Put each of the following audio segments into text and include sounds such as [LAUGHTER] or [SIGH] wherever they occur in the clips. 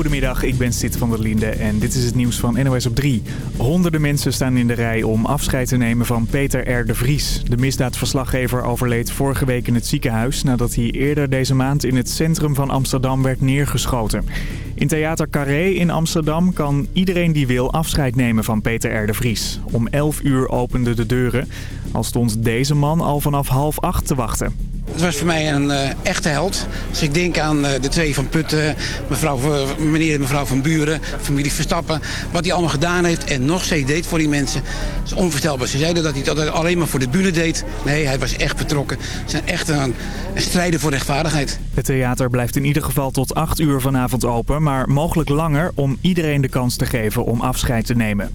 Goedemiddag, ik ben Sid van der Linde en dit is het nieuws van NOS op 3. Honderden mensen staan in de rij om afscheid te nemen van Peter R. de Vries. De misdaadverslaggever overleed vorige week in het ziekenhuis... nadat hij eerder deze maand in het centrum van Amsterdam werd neergeschoten. In Theater Carré in Amsterdam kan iedereen die wil afscheid nemen van Peter R. de Vries. Om 11 uur openden de deuren, al stond deze man al vanaf half acht te wachten. Het was voor mij een uh, echte held. Als ik denk aan uh, de twee van Putten, mevrouw, meneer en mevrouw van Buren, familie Verstappen. Wat hij allemaal gedaan heeft en nog steeds deed voor die mensen. is onvoorstelbaar. Ze zeiden dat hij het alleen maar voor de bühne deed. Nee, hij was echt betrokken. Ze zijn echt een strijder voor rechtvaardigheid. Het theater blijft in ieder geval tot 8 uur vanavond open. Maar mogelijk langer om iedereen de kans te geven om afscheid te nemen.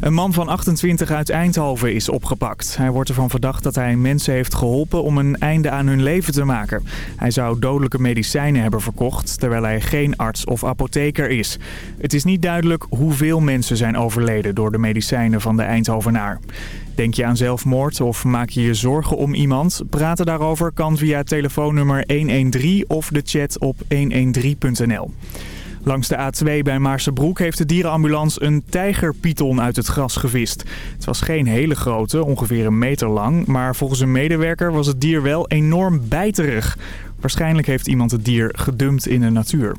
Een man van 28 uit Eindhoven is opgepakt. Hij wordt ervan verdacht dat hij mensen heeft geholpen om een einde aan hun leven te maken. Hij zou dodelijke medicijnen hebben verkocht, terwijl hij geen arts of apotheker is. Het is niet duidelijk hoeveel mensen zijn overleden door de medicijnen van de Eindhovenaar. Denk je aan zelfmoord of maak je je zorgen om iemand? Praten daarover kan via telefoonnummer 113 of de chat op 113.nl. Langs de A2 bij Maarsebroek heeft de dierenambulance een tijgerpython uit het gras gevist. Het was geen hele grote, ongeveer een meter lang, maar volgens een medewerker was het dier wel enorm bijterig. Waarschijnlijk heeft iemand het dier gedumpt in de natuur.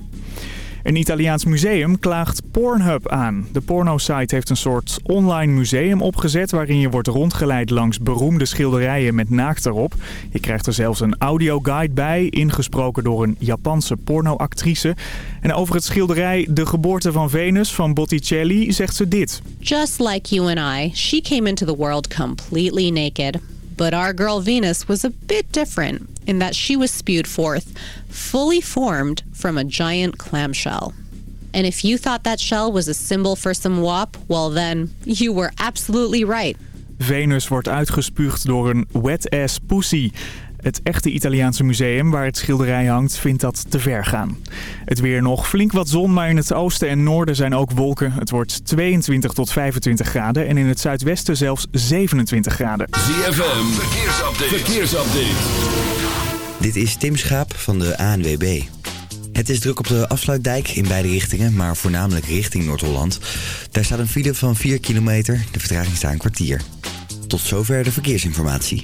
Een Italiaans museum klaagt Pornhub aan. De pornosite heeft een soort online museum opgezet... waarin je wordt rondgeleid langs beroemde schilderijen met naakt erop. Je krijgt er zelfs een audioguide bij, ingesproken door een Japanse pornoactrice. En over het schilderij De geboorte van Venus van Botticelli zegt ze dit. Just like you and I, she came into the world completely naked. But our girl Venus was a bit different in that she was spewed forth, fully formed from a giant clamshell. And if you thought that shell was a symbol for some wop, well then, you were absolutely right. Venus wordt uitgespuugd door een wet-ass pussy. Het echte Italiaanse museum waar het schilderij hangt vindt dat te ver gaan. Het weer nog flink wat zon, maar in het oosten en noorden zijn ook wolken. Het wordt 22 tot 25 graden en in het zuidwesten zelfs 27 graden. ZFM, verkeersupdate. verkeersupdate. Dit is Tim Schaap van de ANWB. Het is druk op de afsluitdijk in beide richtingen, maar voornamelijk richting Noord-Holland. Daar staat een file van 4 kilometer, de vertraging staat een kwartier. Tot zover de verkeersinformatie.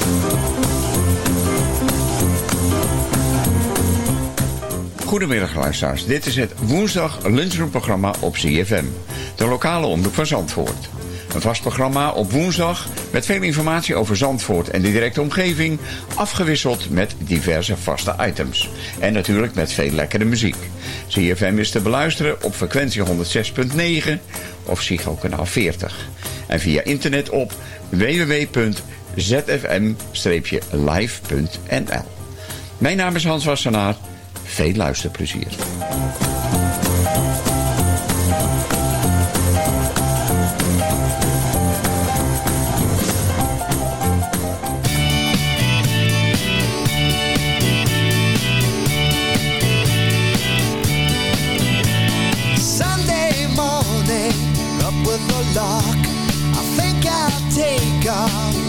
Goedemiddag luisteraars, dit is het woensdag lunchroomprogramma op CFM, de lokale omroep van Zandvoort. Een vast programma op woensdag met veel informatie over Zandvoort en de directe omgeving, afgewisseld met diverse vaste items. En natuurlijk met veel lekkere muziek. CFM is te beluisteren op frequentie 106.9 of Psycho kanaal 40. En via internet op www.zfm-live.nl Mijn naam is Hans Wassenaar veel luisterplezier. Sunday morning, up with the lark. I think I'll take a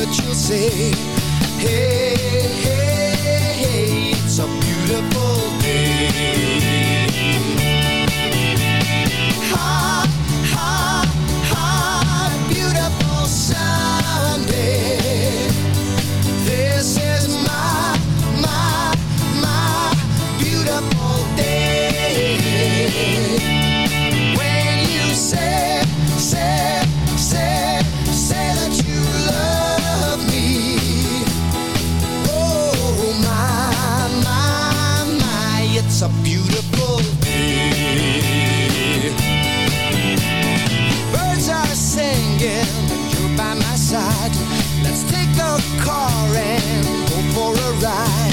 that you'll say, Hey, hey, hey, it's a beautiful day. Let's take a car and go for a ride.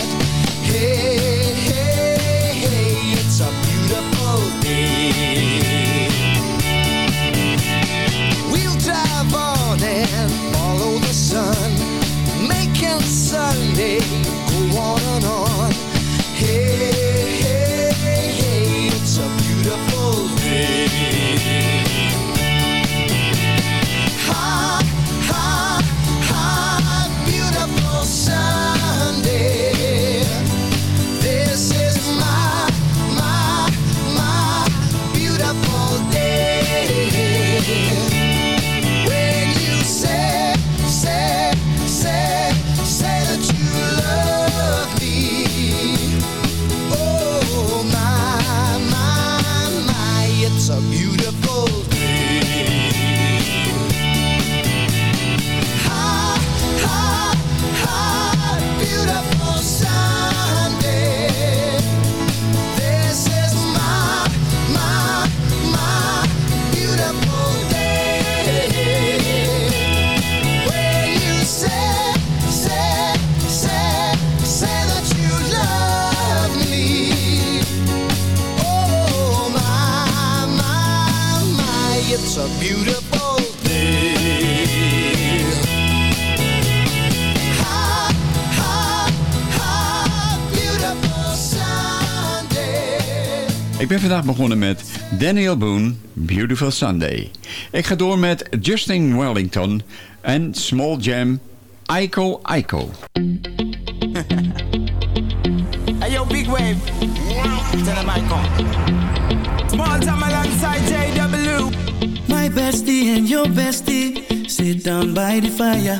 Ik ben vandaag begonnen met Daniel Boone, Beautiful Sunday. Ik ga door met Justin Wellington en Small Jam, Aiko Aiko. [LAUGHS] Hey yo, big wave. Tell them I come. Small time alongside JW. My bestie and your bestie sit down by the fire.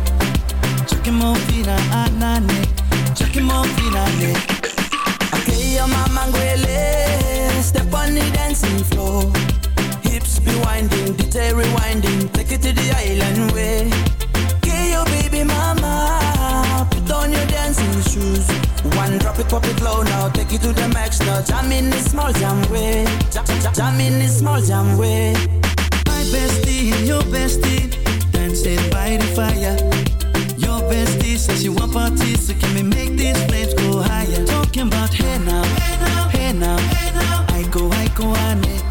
Ah, step on the dancing floor. Hips be winding, rewinding. Take it to the island way. Baby mama. Put on your dancing shoes. One drop it, pop it low now. Take to the max now. Jam in this small jam way. Jam, in this small jam way. My bestie your bestie dancing by the fire. Bestie says she want parties, so can we make these flames go higher? Talking about hey now, hey now, hey now. I go, I go, ane. Chucking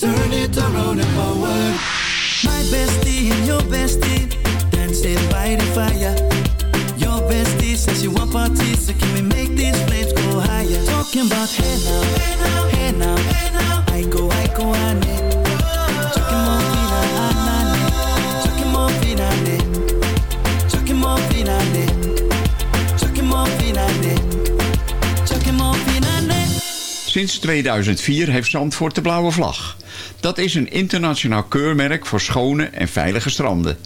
Turn it around and forward. Go. Sinds 2004 heeft Zandvoort de blauwe vlag. Dat is een internationaal keurmerk voor schone en veilige stranden.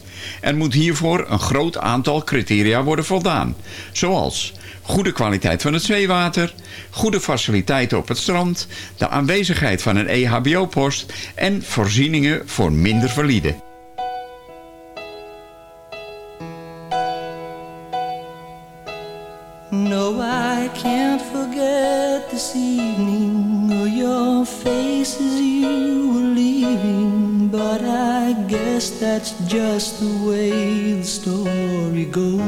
Er moet hiervoor een groot aantal criteria worden voldaan. Zoals goede kwaliteit van het zeewater, goede faciliteiten op het strand, de aanwezigheid van een EHBO-post en voorzieningen voor minder valide. No, I can't forget this evening or your face leaving. But I guess that's just the way the story goes.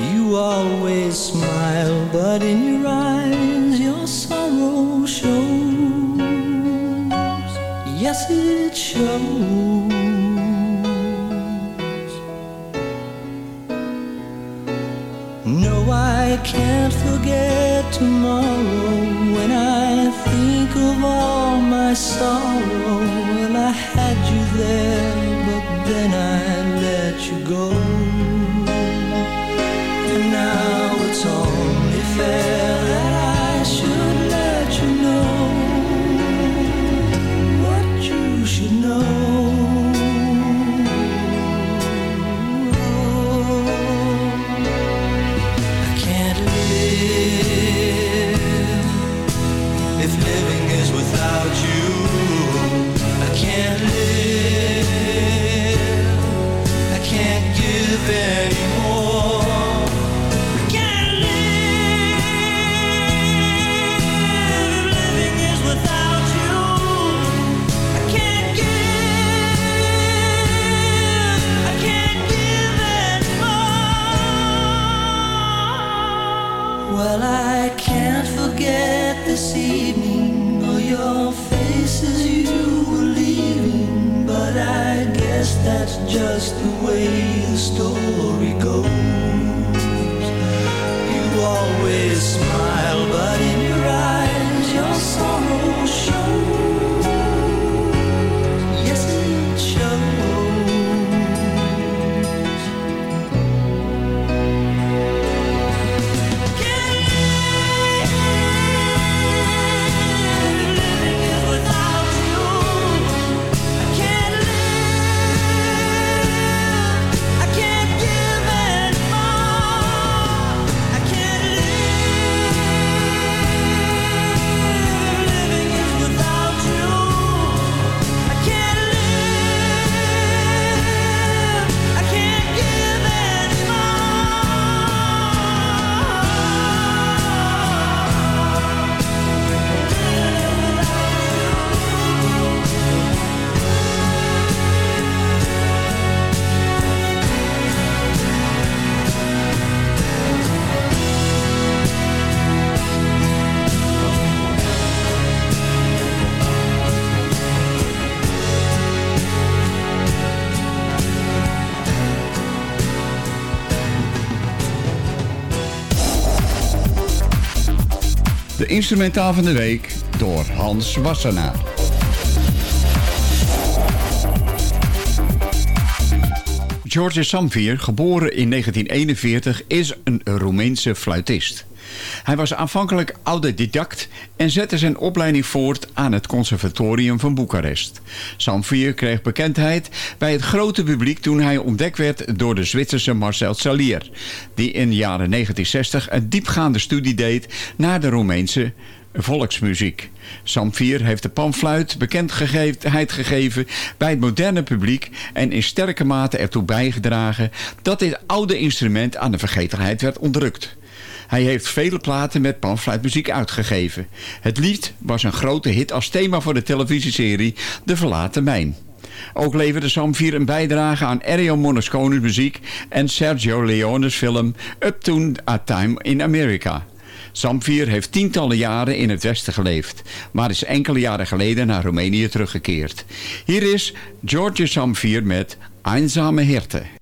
You always smile, but in your eyes your sorrow shows. Yes, it shows. No, I can't forget tomorrow when I think of all my sorrow. when I had you there, but then I let you go. And now it's only fair just the way the story instrumentaal van de week door Hans Wassenaar. George Samvier, geboren in 1941, is een Roemeense fluitist. Hij was aanvankelijk autodidact en zette zijn opleiding voort aan het conservatorium van Boekarest. Samvier kreeg bekendheid bij het grote publiek toen hij ontdekt werd door de Zwitserse Marcel Salier, die in de jaren 1960 een diepgaande studie deed naar de Roemeense volksmuziek. Samvier heeft de panfluit bekendheid gegeven bij het moderne publiek en in sterke mate ertoe bijgedragen dat dit oude instrument aan de vergetelheid werd onderdrukt. Hij heeft vele platen met panfluitmuziek uitgegeven. Het lied was een grote hit als thema voor de televisieserie De Verlaten Mijn. Ook leverde Samvier een bijdrage aan Ennio Morricone's muziek en Sergio Leone's film Up to a Time in America. Samvier heeft tientallen jaren in het Westen geleefd, maar is enkele jaren geleden naar Roemenië teruggekeerd. Hier is George Samvier met Einsame Hirte.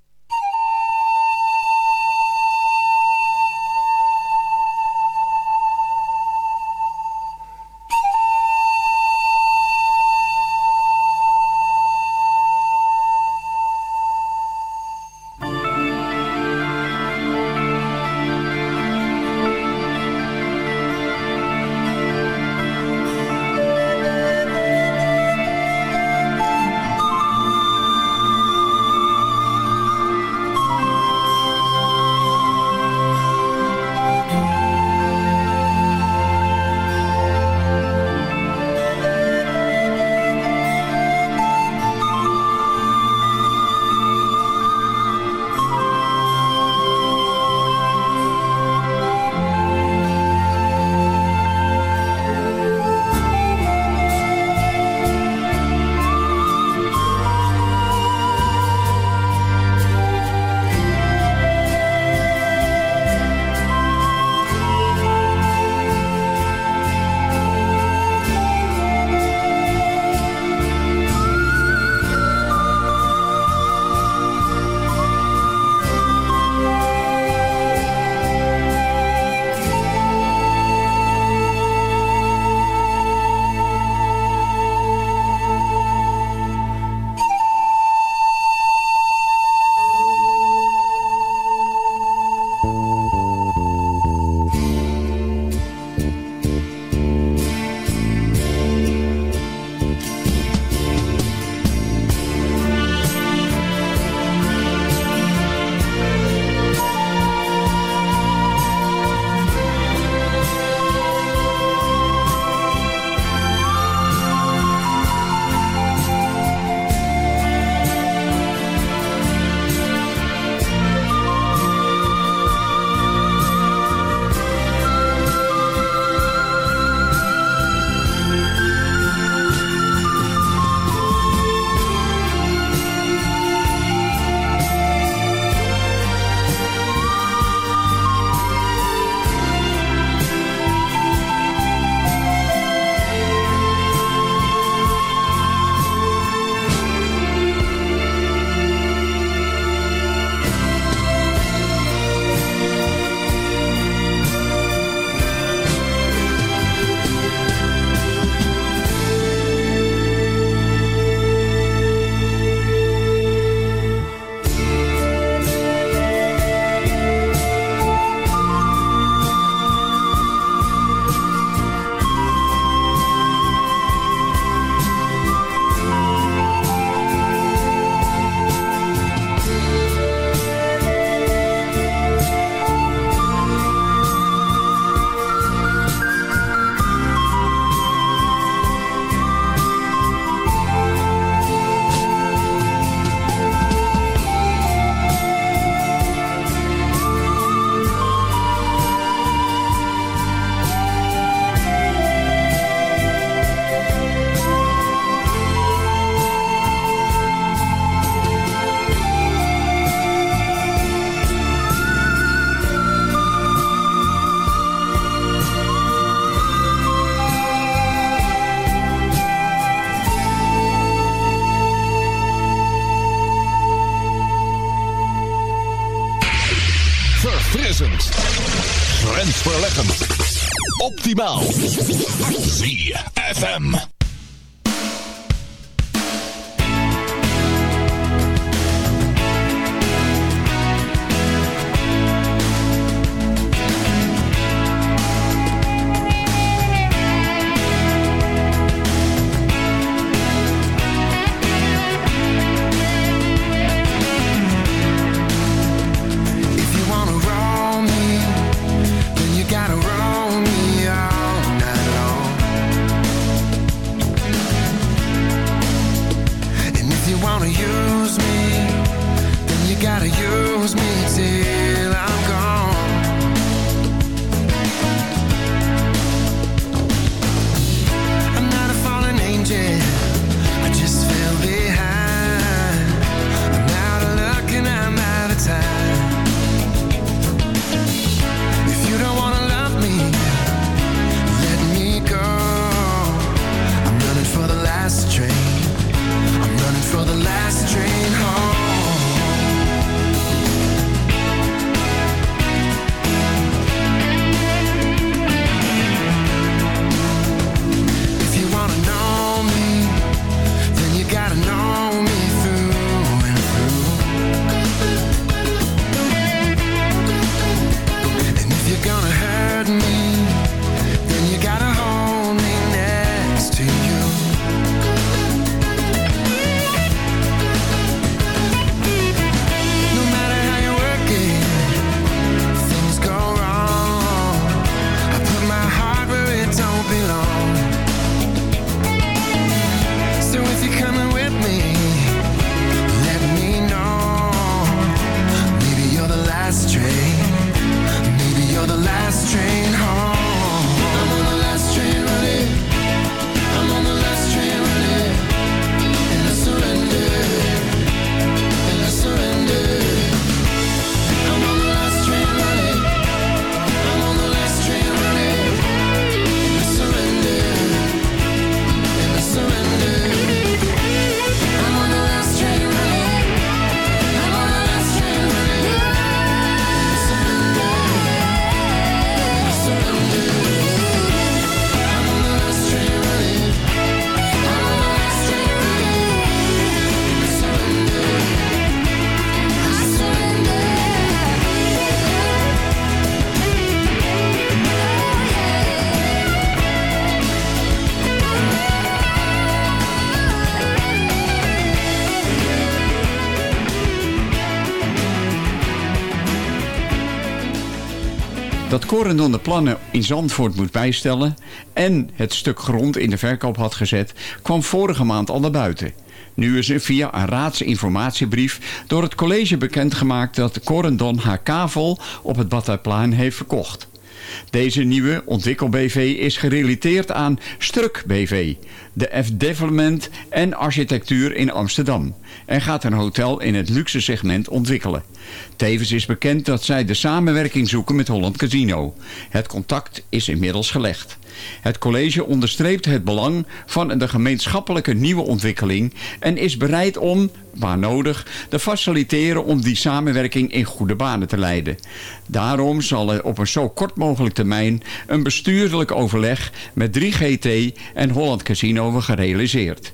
Verfrissend. Grensverleggend. Optimaal. ZFM. Dat Corendon de plannen in Zandvoort moet bijstellen en het stuk grond in de verkoop had gezet, kwam vorige maand al naar buiten. Nu is er via een raadsinformatiebrief door het college bekendgemaakt dat Corendon haar kavel op het Badhuisplein heeft verkocht. Deze nieuwe ontwikkel-BV is gerelateerd aan Struk BV, de F Development en Architectuur in Amsterdam en gaat een hotel in het luxe segment ontwikkelen. Tevens is bekend dat zij de samenwerking zoeken met Holland Casino. Het contact is inmiddels gelegd. Het college onderstreept het belang van de gemeenschappelijke nieuwe ontwikkeling en is bereid om, waar nodig, te faciliteren om die samenwerking in goede banen te leiden. Daarom zal er op een zo kort mogelijk termijn een bestuurlijk overleg met 3GT en Holland Casino worden gerealiseerd.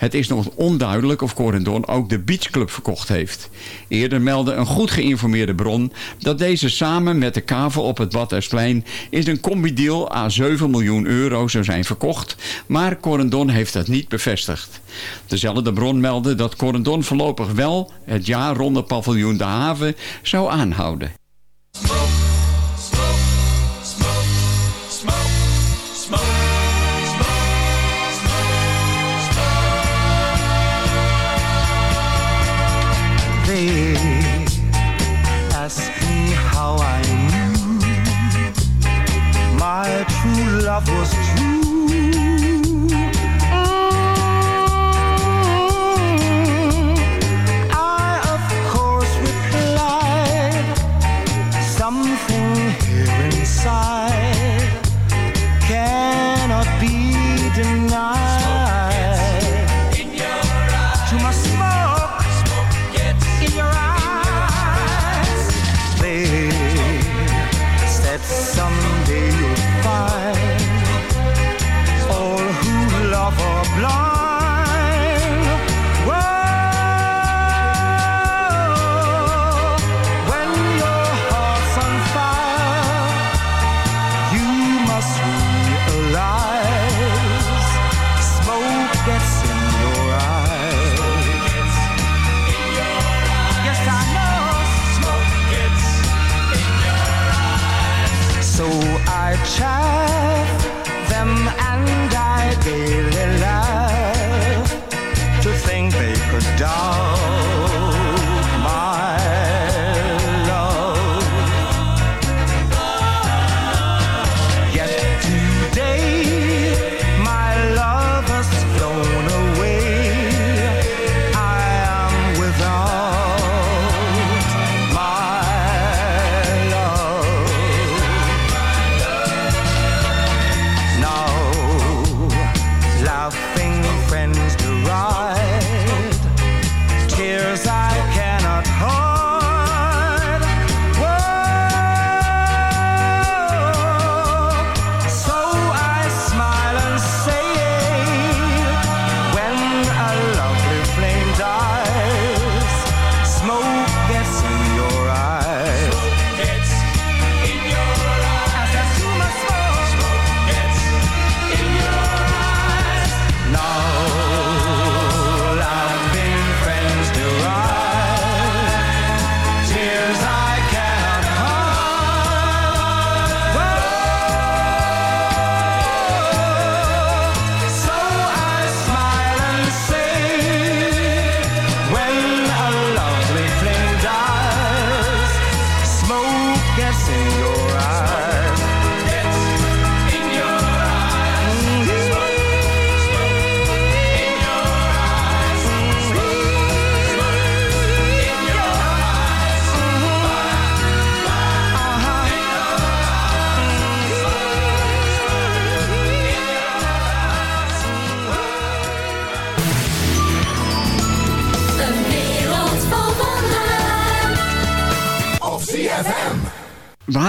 Het is nog onduidelijk of Corendon ook de beachclub verkocht heeft. Eerder meldde een goed geïnformeerde bron dat deze samen met de kavel op het Badhuisplein in een combi-deal aan 7 miljoen euro zou zijn verkocht, maar Corendon heeft dat niet bevestigd. Dezelfde bron meldde dat Corendon voorlopig wel het jaarronde paviljoen De Haven zou aanhouden. I was dog.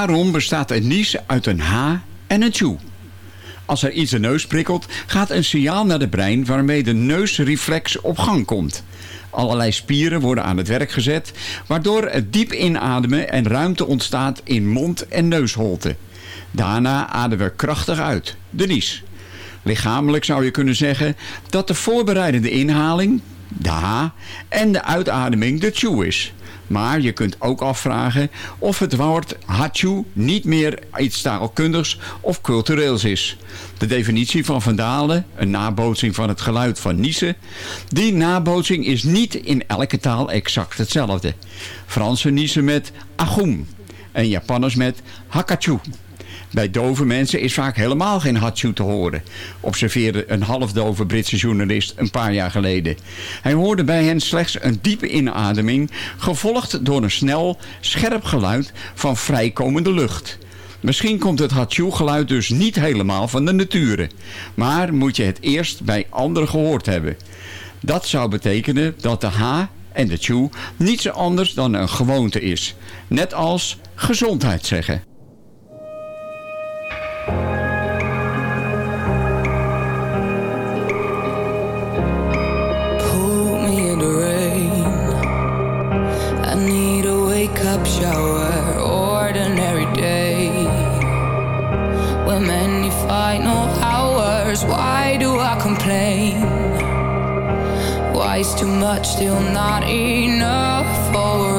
Waarom bestaat een nies uit een H en een tjoe? Als er iets de neus prikkelt, gaat een signaal naar de brein waarmee de neusreflex op gang komt. Allerlei spieren worden aan het werk gezet, waardoor het diep inademen en ruimte ontstaat in mond- en neusholte. Daarna ademen we krachtig uit, de nies. Lichamelijk zou je kunnen zeggen dat de voorbereidende inhaling, de H, en de uitademing de tjoe is. Maar je kunt ook afvragen of het woord hachu niet meer iets taalkundigs of cultureels is. De definitie van Van Dalen, een nabootsing van het geluid van niezen, die nabootsing is niet in elke taal exact hetzelfde. Fransen niezen met agum en Japanners met hakachu. Bij dove mensen is vaak helemaal geen hachu te horen, observeerde een halfdove Britse journalist een paar jaar geleden. Hij hoorde bij hen slechts een diepe inademing, gevolgd door een snel, scherp geluid van vrijkomende lucht. Misschien komt het hachu-geluid dus niet helemaal van de nature, maar moet je het eerst bij anderen gehoord hebben. Dat zou betekenen dat de H en de chu niets anders dan een gewoonte is, net als gezondheid zeggen. Too much still not enough for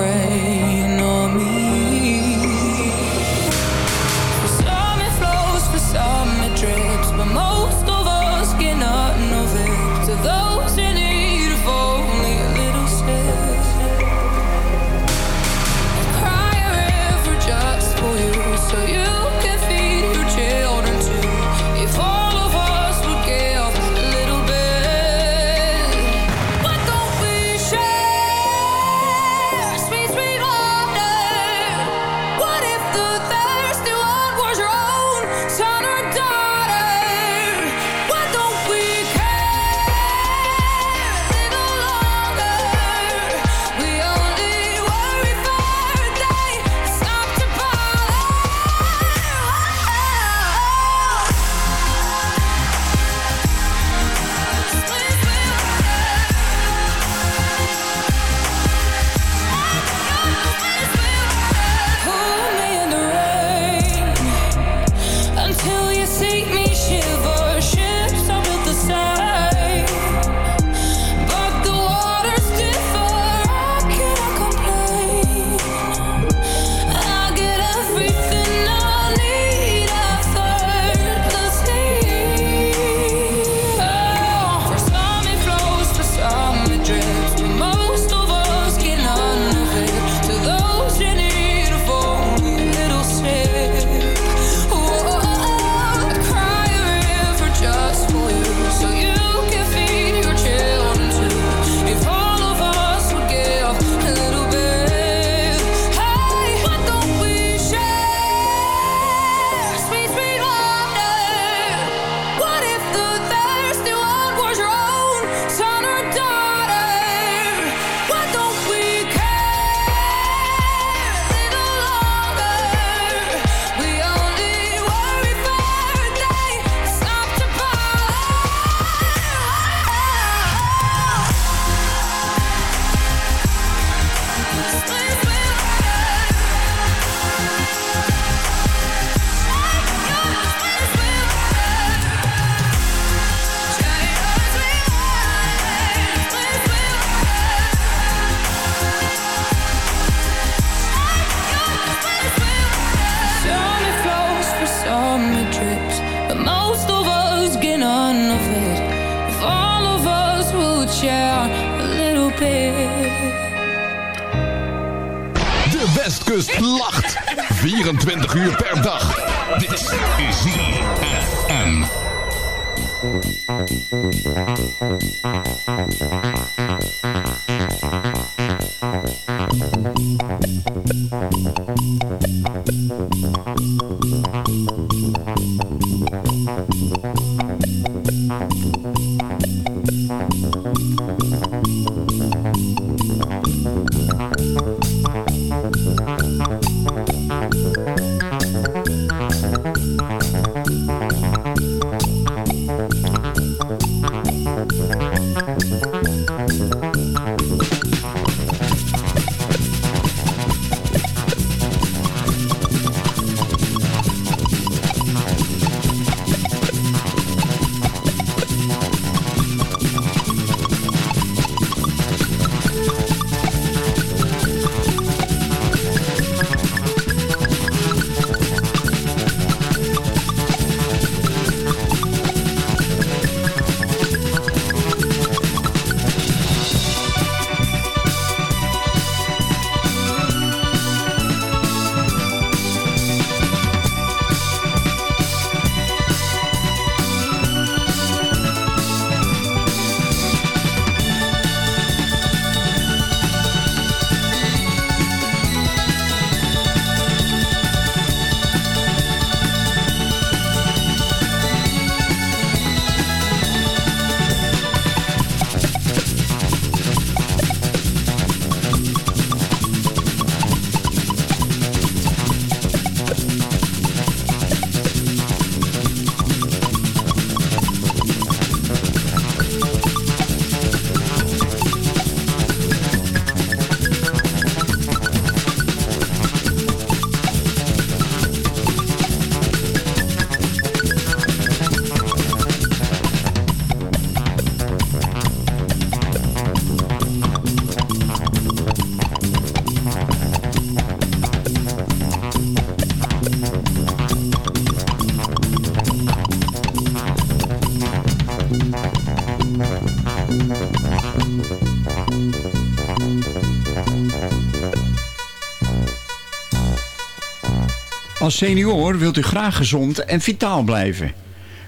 Als senior wilt u graag gezond en vitaal blijven.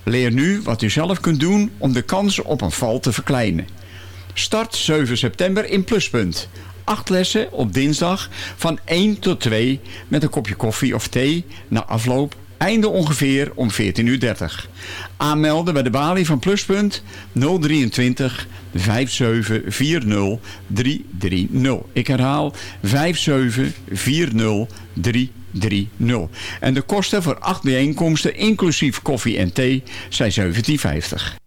Leer nu wat u zelf kunt doen om de kans op een val te verkleinen. Start 7 september in Pluspunt. Acht lessen op dinsdag van 1 tot 2 met een kopje koffie of thee na afloop. Einde ongeveer om 14.30 uur. Aanmelden bij de balie van Pluspunt 023 5740 330. Ik herhaal 5740 330. En de kosten voor acht bijeenkomsten, inclusief koffie en thee, zijn 17,50.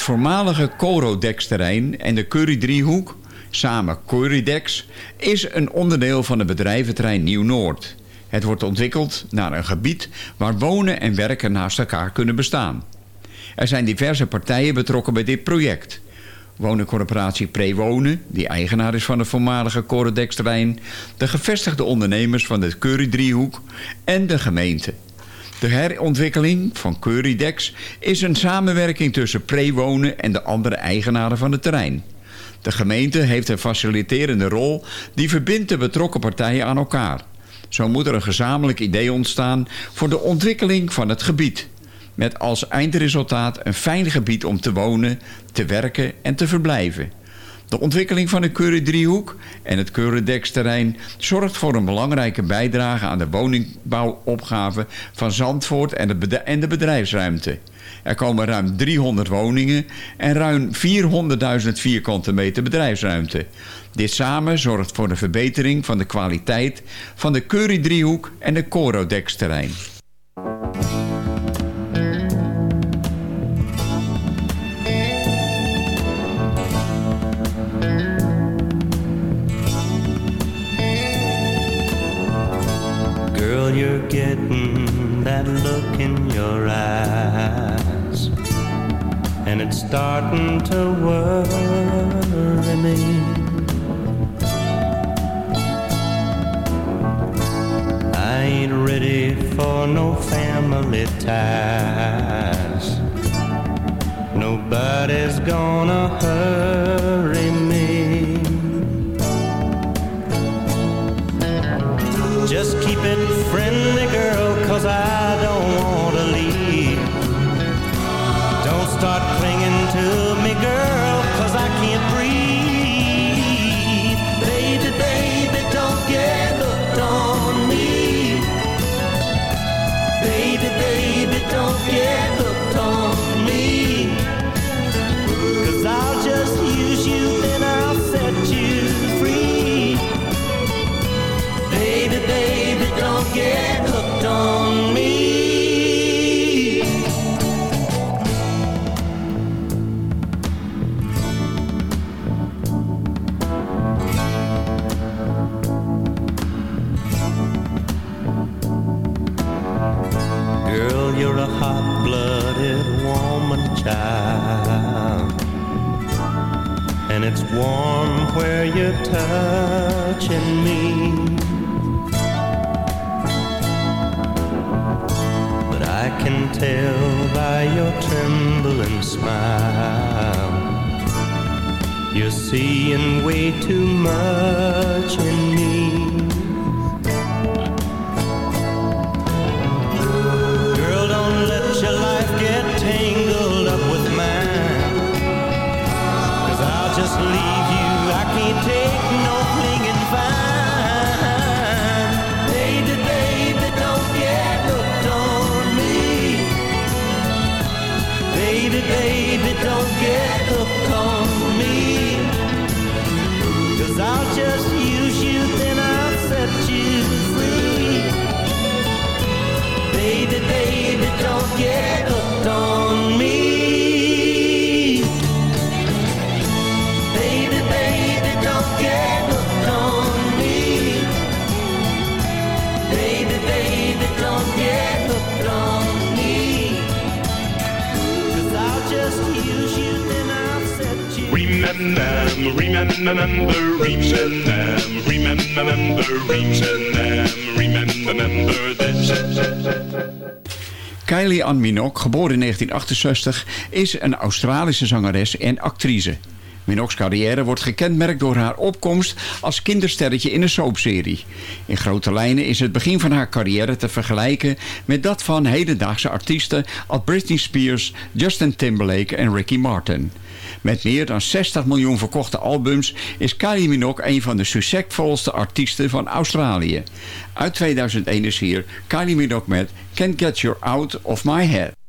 Het voormalige Corodex-terrein en de Curry-driehoek, samen Currydex, is een onderdeel van het bedrijventerrein Nieuw-Noord. Het wordt ontwikkeld naar een gebied waar wonen en werken naast elkaar kunnen bestaan. Er zijn diverse partijen betrokken bij dit project. Wonencorporatie Prewonen, die eigenaar is van het voormalige Corodex-terrein... de gevestigde ondernemers van de Curry-driehoek en de gemeente... De herontwikkeling van Curriedex is een samenwerking tussen Prewonen en de andere eigenaren van het terrein. De gemeente heeft een faciliterende rol die verbindt de betrokken partijen aan elkaar. Zo moet er een gezamenlijk idee ontstaan voor de ontwikkeling van het gebied. Met als eindresultaat een fijn gebied om te wonen, te werken en te verblijven. De ontwikkeling van de Keuren-driehoek en het Keurendeksterrein zorgt voor een belangrijke bijdrage aan de woningbouwopgave van Zandvoort en de, bedrijfsruimte. Er komen ruim 300 woningen en ruim 400.000 vierkante meter bedrijfsruimte. Dit samen zorgt voor de verbetering van de kwaliteit van de Curie-driehoek en de Corodex-terrein. Girl, starting to worry me. I ain't ready for no family ties. Nobody's gonna hurry me. Just keep it friendly, girl, cause I hot-blooded woman, child. And it's warm where you're touching me. But I can tell by your trembling smile You're seeing way too much in me get hooked on me. Baby, baby, don't get hooked on me. Baby, baby, don't get hooked on me. Cause I'll just use you, then I'll set you Remember, remember, remember, remember, remember, remember, remember this. Kylie Ann Minogue, geboren in 1968, is een Australische zangeres en actrice. Minogue's carrière wordt gekenmerkt door haar opkomst als kindersterretje in een soapserie. In grote lijnen is het begin van haar carrière te vergelijken met dat van hedendaagse artiesten als Britney Spears, Justin Timberlake en Ricky Martin. Met meer dan 60 miljoen verkochte albums is Kylie Minogue een van de succesvolste artiesten van Australië. Uit 2001 is hier Kylie Minogue met Can't Get You Out of My Head.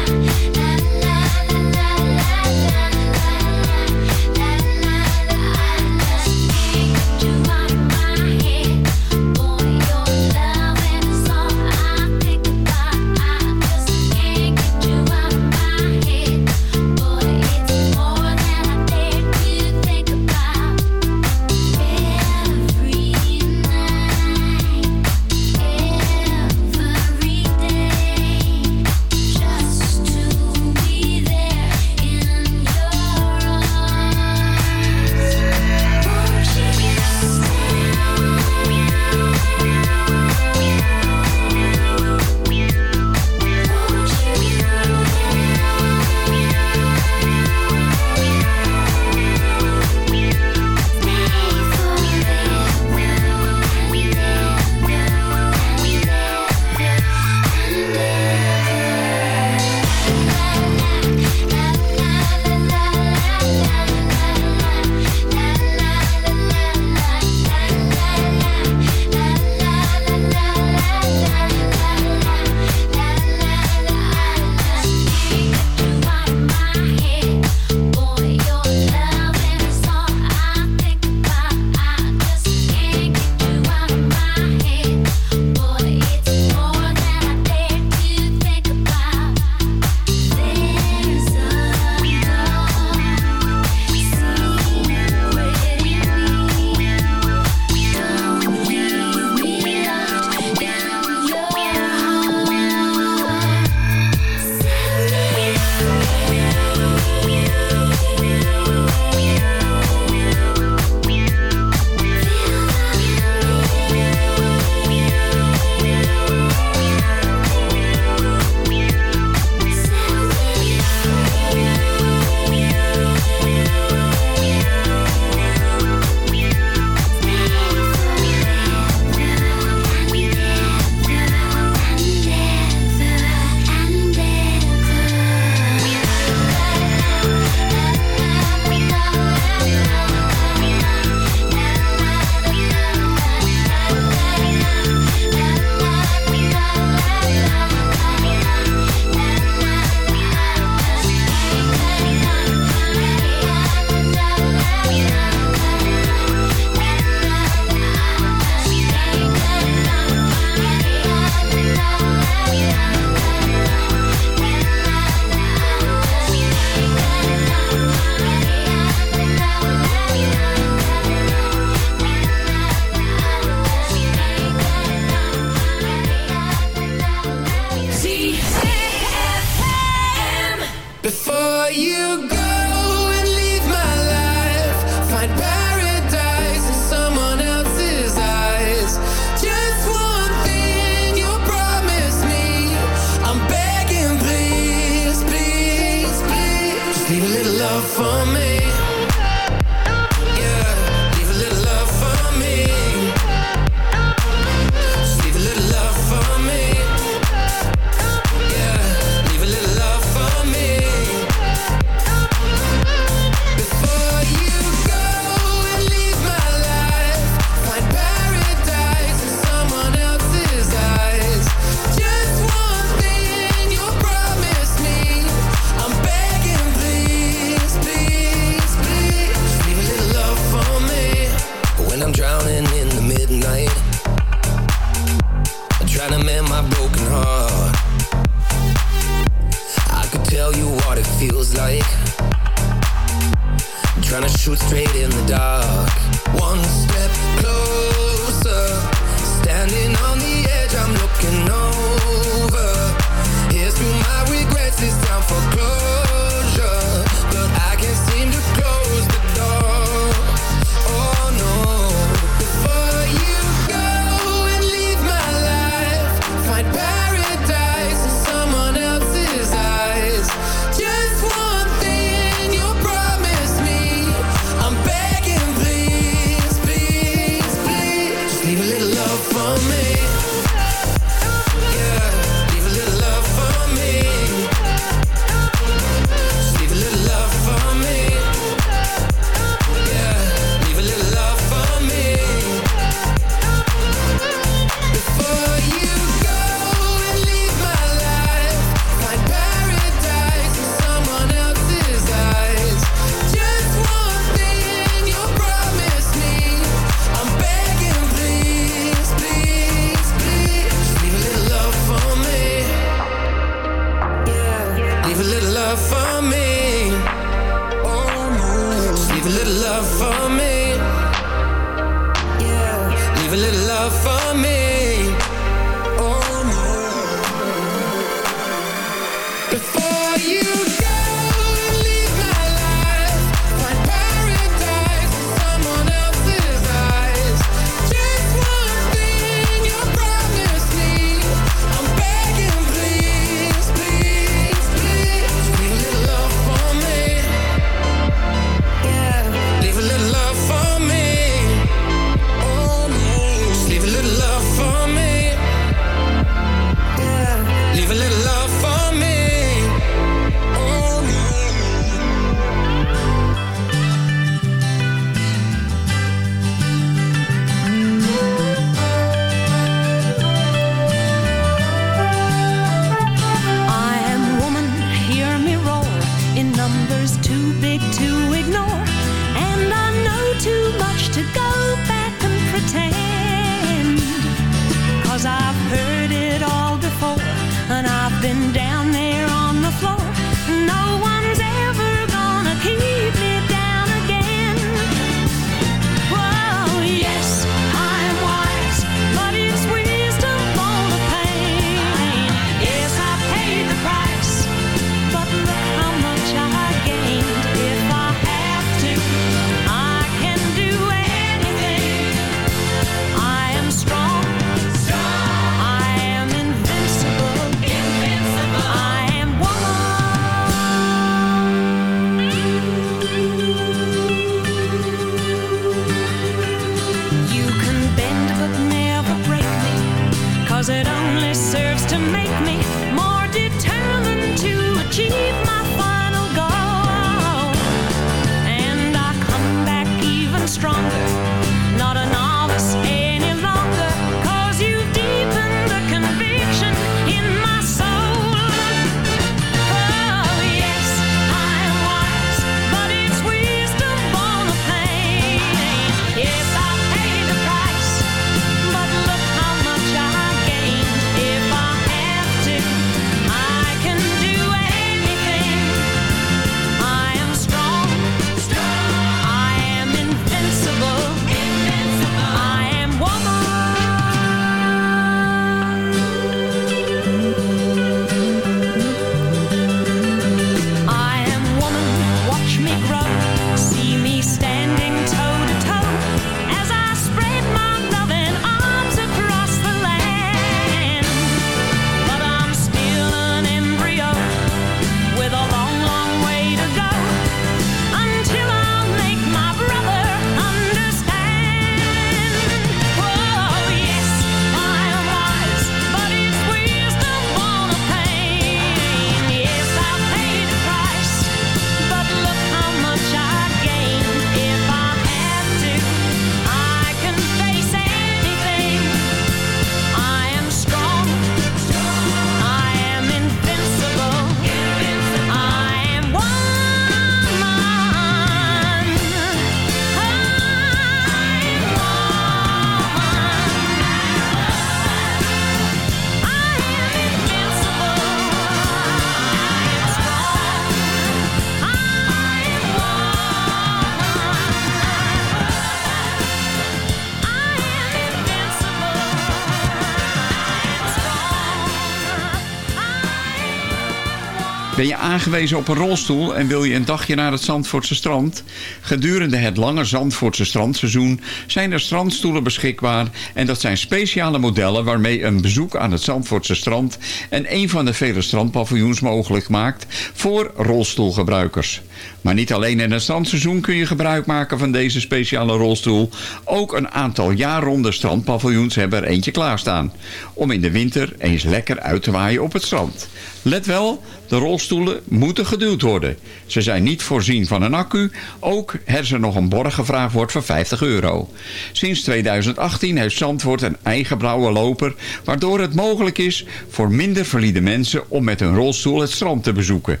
Aangewezen op een rolstoel en wil je een dagje naar het Zandvoortse strand? Gedurende het lange Zandvoortse strandseizoen zijn er strandstoelen beschikbaar... en dat zijn speciale modellen waarmee een bezoek aan het Zandvoortse strand... en een van de vele strandpaviljoens mogelijk maakt voor rolstoelgebruikers. Maar niet alleen in het strandseizoen kun je gebruik maken van deze speciale rolstoel. Ook een aantal jaarronde strandpaviljoens hebben er eentje klaarstaan. Om in de winter eens lekker uit te waaien op het strand. Let wel, de rolstoelen moeten geduwd worden. Ze zijn niet voorzien van een accu. Ook er ze nog een borg gevraagd wordt voor 50 euro. Sinds 2018 heeft Zandvoort een eigen blauwe loper... waardoor het mogelijk is voor minder valide mensen... om met een rolstoel het strand te bezoeken.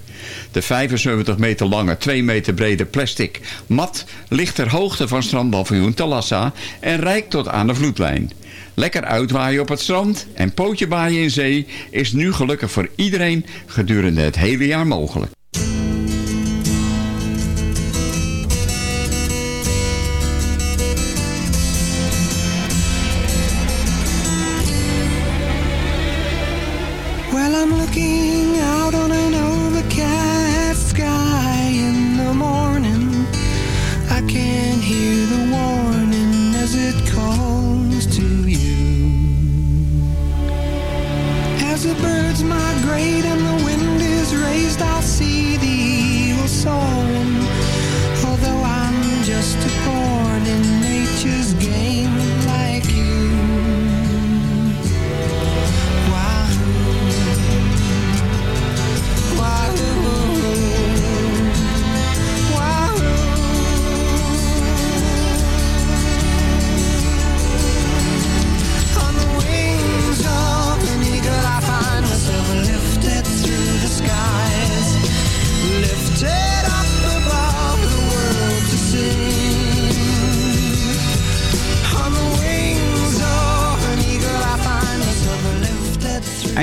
De 75 meter lange, 2 meter brede plastic mat... ligt ter hoogte van strandpaviljoen Talassa... en reikt tot aan de vloedlijn. Lekker uitwaaien op het strand en pootje baaien in zee is nu gelukkig voor iedereen gedurende het hele jaar mogelijk. Well, I'm looking out on an overcast the birds